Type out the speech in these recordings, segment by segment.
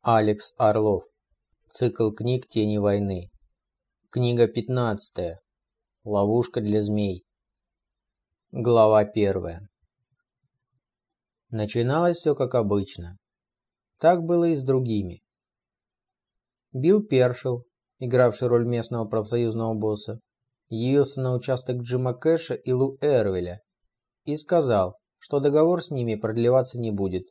Алекс Орлов. Цикл книг «Тени войны». Книга 15. Ловушка для змей. Глава 1. Начиналось все как обычно. Так было и с другими. Билл Першел, игравший роль местного профсоюзного босса, явился на участок Джима Кэша и Лу Эрвеля и сказал, что договор с ними продлеваться не будет.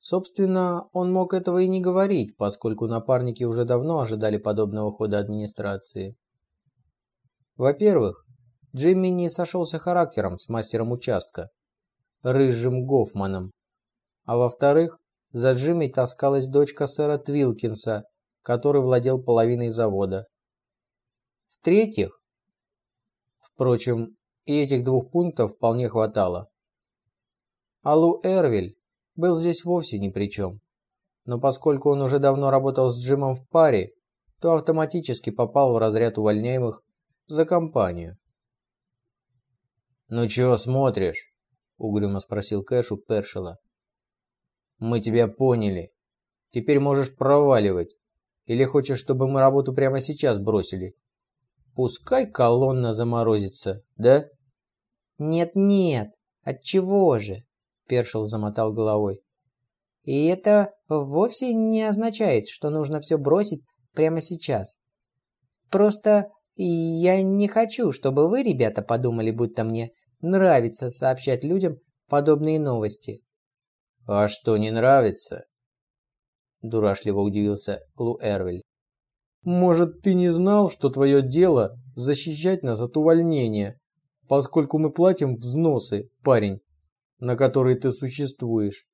Собственно, он мог этого и не говорить, поскольку напарники уже давно ожидали подобного хода администрации. Во-первых, Джимми не сошелся характером с мастером участка, рыжим Гофманом. А во-вторых, за Джимми таскалась дочка сэра Твилкинса, который владел половиной завода. В-третьих, впрочем, и этих двух пунктов вполне хватало. Алу Эрвиль был здесь вовсе ни при чем. Но поскольку он уже давно работал с Джимом в паре, то автоматически попал в разряд увольняемых за компанию. «Ну чего смотришь?» – угрюмо спросил Кэш у Першела. «Мы тебя поняли. Теперь можешь проваливать. Или хочешь, чтобы мы работу прямо сейчас бросили? Пускай колонна заморозится, да?» «Нет-нет, отчего же?» Першел замотал головой. И это вовсе не означает, что нужно все бросить прямо сейчас. Просто я не хочу, чтобы вы, ребята, подумали, будто мне нравится сообщать людям подобные новости. А что не нравится? Дурашливо удивился Лу Эрвель. Может, ты не знал, что твое дело защищать нас от увольнения, поскольку мы платим взносы, парень? На которой ты существуешь.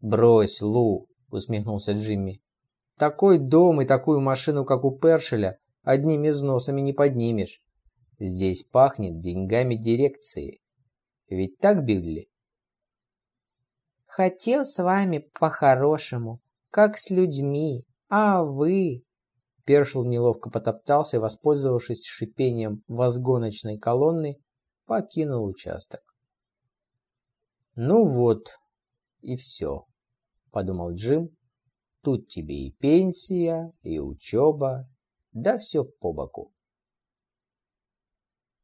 «Брось, Лу!» – усмехнулся Джимми. «Такой дом и такую машину, как у Першеля, одними взносами не поднимешь. Здесь пахнет деньгами дирекции. Ведь так, Билли?» «Хотел с вами по-хорошему, как с людьми, а вы...» Першел неловко потоптался и, воспользовавшись шипением возгоночной колонны, покинул участок. «Ну вот, и все», – подумал Джим. «Тут тебе и пенсия, и учеба, да все по боку».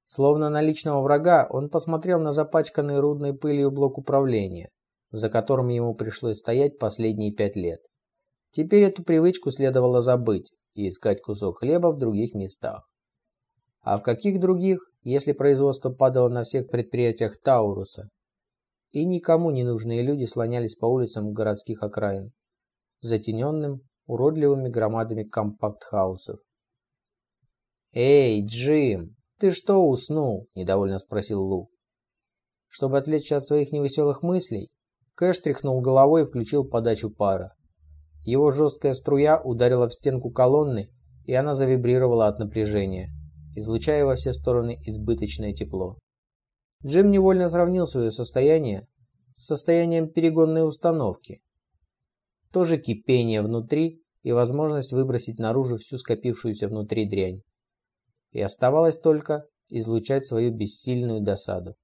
Словно на личного врага, он посмотрел на запачканный рудной пылью блок управления, за которым ему пришлось стоять последние пять лет. Теперь эту привычку следовало забыть и искать кусок хлеба в других местах. А в каких других, если производство падало на всех предприятиях Тауруса, и никому не нужные люди слонялись по улицам городских окраин, затененным уродливыми громадами компакт-хаусов. «Эй, Джим, ты что уснул?» – недовольно спросил Лу. Чтобы отвлечься от своих невеселых мыслей, Кэш тряхнул головой и включил подачу пара. Его жесткая струя ударила в стенку колонны, и она завибрировала от напряжения, излучая во все стороны избыточное тепло. Джим невольно сравнил свое состояние с состоянием перегонной установки. Тоже кипение внутри и возможность выбросить наружу всю скопившуюся внутри дрянь. И оставалось только излучать свою бессильную досаду.